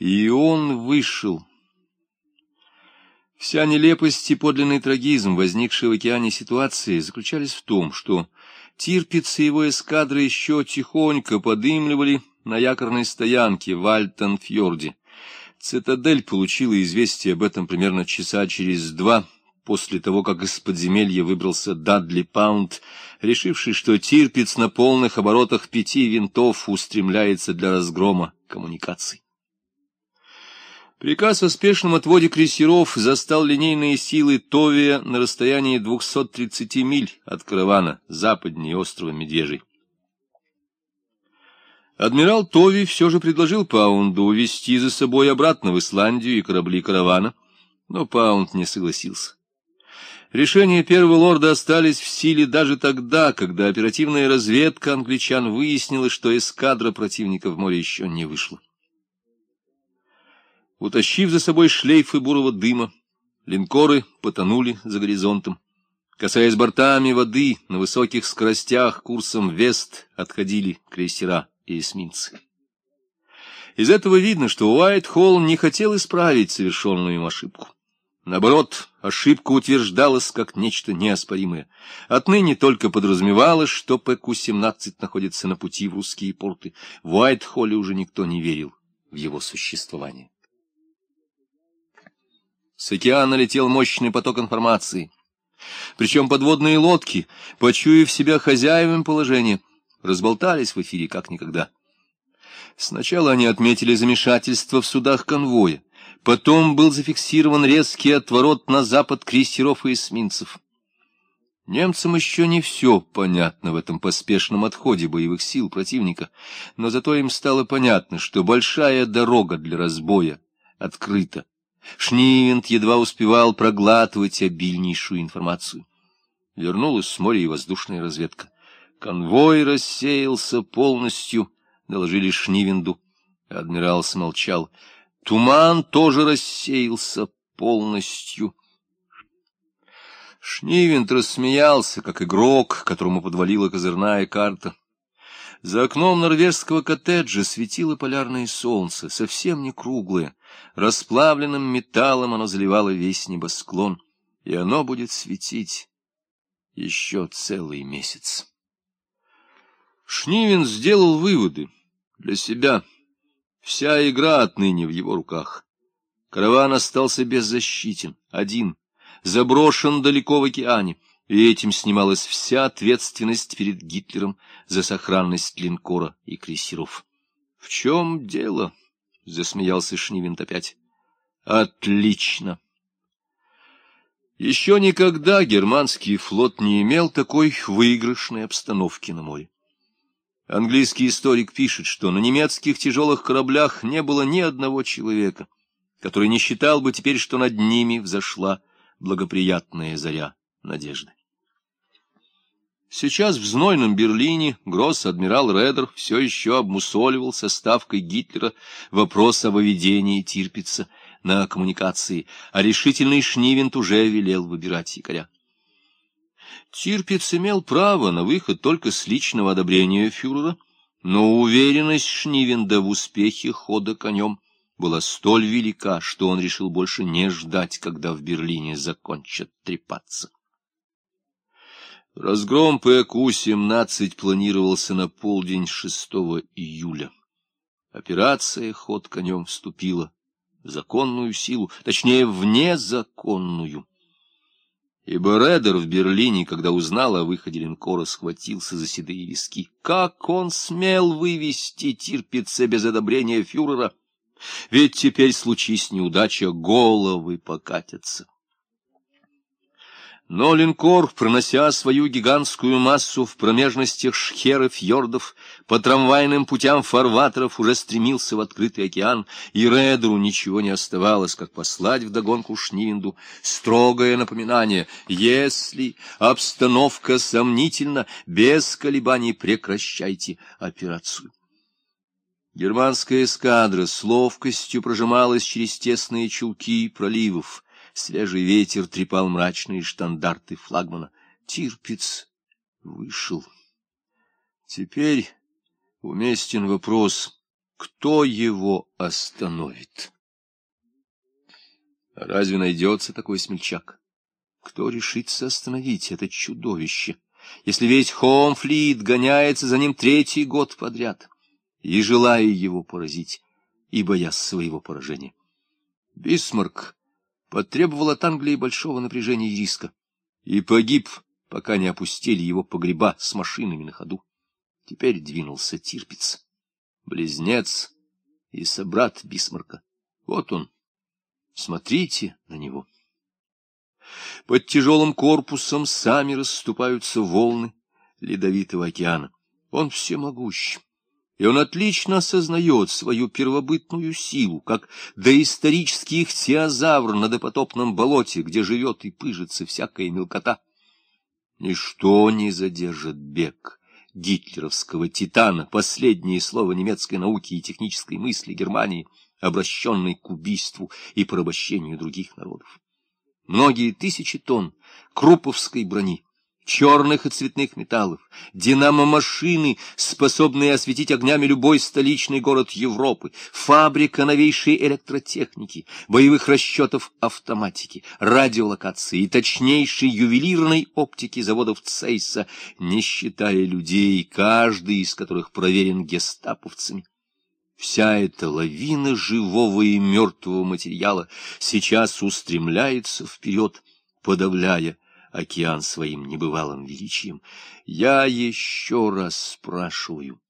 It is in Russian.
И он вышел. Вся нелепость и подлинный трагизм, возникший в океане ситуации, заключались в том, что Тирпиц и его эскадры еще тихонько подымливали на якорной стоянке в Альтон-Фьорде. Цитадель получила известие об этом примерно часа через два после того, как из подземелья выбрался Дадли Паунд, решивший, что Тирпиц на полных оборотах пяти винтов устремляется для разгрома коммуникаций. Приказ о спешном отводе крейсеров застал линейные силы Товия на расстоянии 230 миль от каравана, западнее острова Медвежий. Адмирал Тови все же предложил Паунду увезти за собой обратно в Исландию и корабли каравана, но Паунд не согласился. Решения первого лорда остались в силе даже тогда, когда оперативная разведка англичан выяснила, что эскадра противника в море еще не вышла. Утащив за собой шлейфы бурого дыма, линкоры потонули за горизонтом. Касаясь бортами воды, на высоких скоростях курсом вест отходили крейсера и эсминцы. Из этого видно, что Уайт-Холл не хотел исправить совершенную им ошибку. Наоборот, ошибка утверждалась как нечто неоспоримое. Отныне только подразумевалось, что ПК-17 находится на пути в русские порты. В Уайт-Холле уже никто не верил в его существование. С океана летел мощный поток информации. Причем подводные лодки, почуяв себя хозяевами положения, разболтались в эфире как никогда. Сначала они отметили замешательство в судах конвоя, Потом был зафиксирован резкий отворот на запад крейсеров и эсминцев. Немцам еще не все понятно в этом поспешном отходе боевых сил противника, но зато им стало понятно, что большая дорога для разбоя открыта. Шнивент едва успевал проглатывать обильнейшую информацию. Вернулась с моря и воздушная разведка. Конвой рассеялся полностью, доложили Шнивенду. Адмирал смолчал. Туман тоже рассеялся полностью. Шнивент рассмеялся, как игрок, которому подвалила козырная карта. За окном норвежского коттеджа светило полярное солнце, совсем не круглое. Расплавленным металлом оно заливало весь небосклон, и оно будет светить еще целый месяц. Шнивен сделал выводы для себя — Вся игра отныне в его руках. Караван остался беззащитен, один, заброшен далеко в океане, и этим снималась вся ответственность перед Гитлером за сохранность линкора и крейсеров. — В чем дело? — засмеялся Шнивент опять. — Отлично! Еще никогда германский флот не имел такой выигрышной обстановки на море. Английский историк пишет, что на немецких тяжелых кораблях не было ни одного человека, который не считал бы теперь, что над ними взошла благоприятная заря надежды. Сейчас в знойном Берлине гросс-адмирал Редер все еще обмусоливал со ставкой Гитлера вопрос о выведении Тирпица на коммуникации, а решительный Шнивент уже велел выбирать якоря. Тирпиц имел право на выход только с личного одобрения фюрера, но уверенность Шнивенда в успехе хода конем была столь велика, что он решил больше не ждать, когда в Берлине закончат трепаться. Разгром ПК-17 планировался на полдень 6 июля. Операция «Ход конем» вступила в законную силу, точнее, в незаконную ибо Редер в Берлине, когда узнал о выходе линкора, схватился за седые виски. Как он смел вывести Тирпице без одобрения фюрера? Ведь теперь, случись неудача, головы покатятся. Но линкор, пронося свою гигантскую массу в промежностях шхер и фьордов, по трамвайным путям фарватеров уже стремился в открытый океан, и Редеру ничего не оставалось, как послать вдогонку Шнивенду строгое напоминание «Если обстановка сомнительна, без колебаний прекращайте операцию». Германская эскадра с ловкостью прожималась через тесные чулки проливов, Свежий ветер трепал мрачные штандарты флагмана. Тирпиц вышел. Теперь уместен вопрос, Кто его остановит? Разве найдется такой смельчак? Кто решится остановить это чудовище, если весь Home Fleet гоняется за ним третий год подряд, и желая его поразить, и боясь своего поражения? Бисмарк потребовал от Англии большого напряжения и риска, и погиб, пока не опустили его погреба с машинами на ходу. Теперь двинулся Тирпиц, близнец и собрат Бисмарка. Вот он. Смотрите на него. Под тяжелым корпусом сами расступаются волны ледовитого океана. Он всемогущ, и он отлично осознает свою первобытную силу, как доисторический ихтиозавр на допотопном болоте, где живет и пыжится всякая мелкота. Ничто не задержит бег гитлеровского титана, последнее слово немецкой науки и технической мысли Германии, обращенной к убийству и порабощению других народов. Многие тысячи тонн круповской брони, черных и цветных металлов, динамо-машины, способные осветить огнями любой столичный город Европы, фабрика новейшей электротехники, боевых расчетов автоматики, радиолокации и точнейшей ювелирной оптики заводов Цейса, не считая людей, каждый из которых проверен гестаповцами. Вся эта лавина живого и мертвого материала сейчас устремляется вперед, подавляя океан своим небывалым величием. Я еще раз спрашиваю,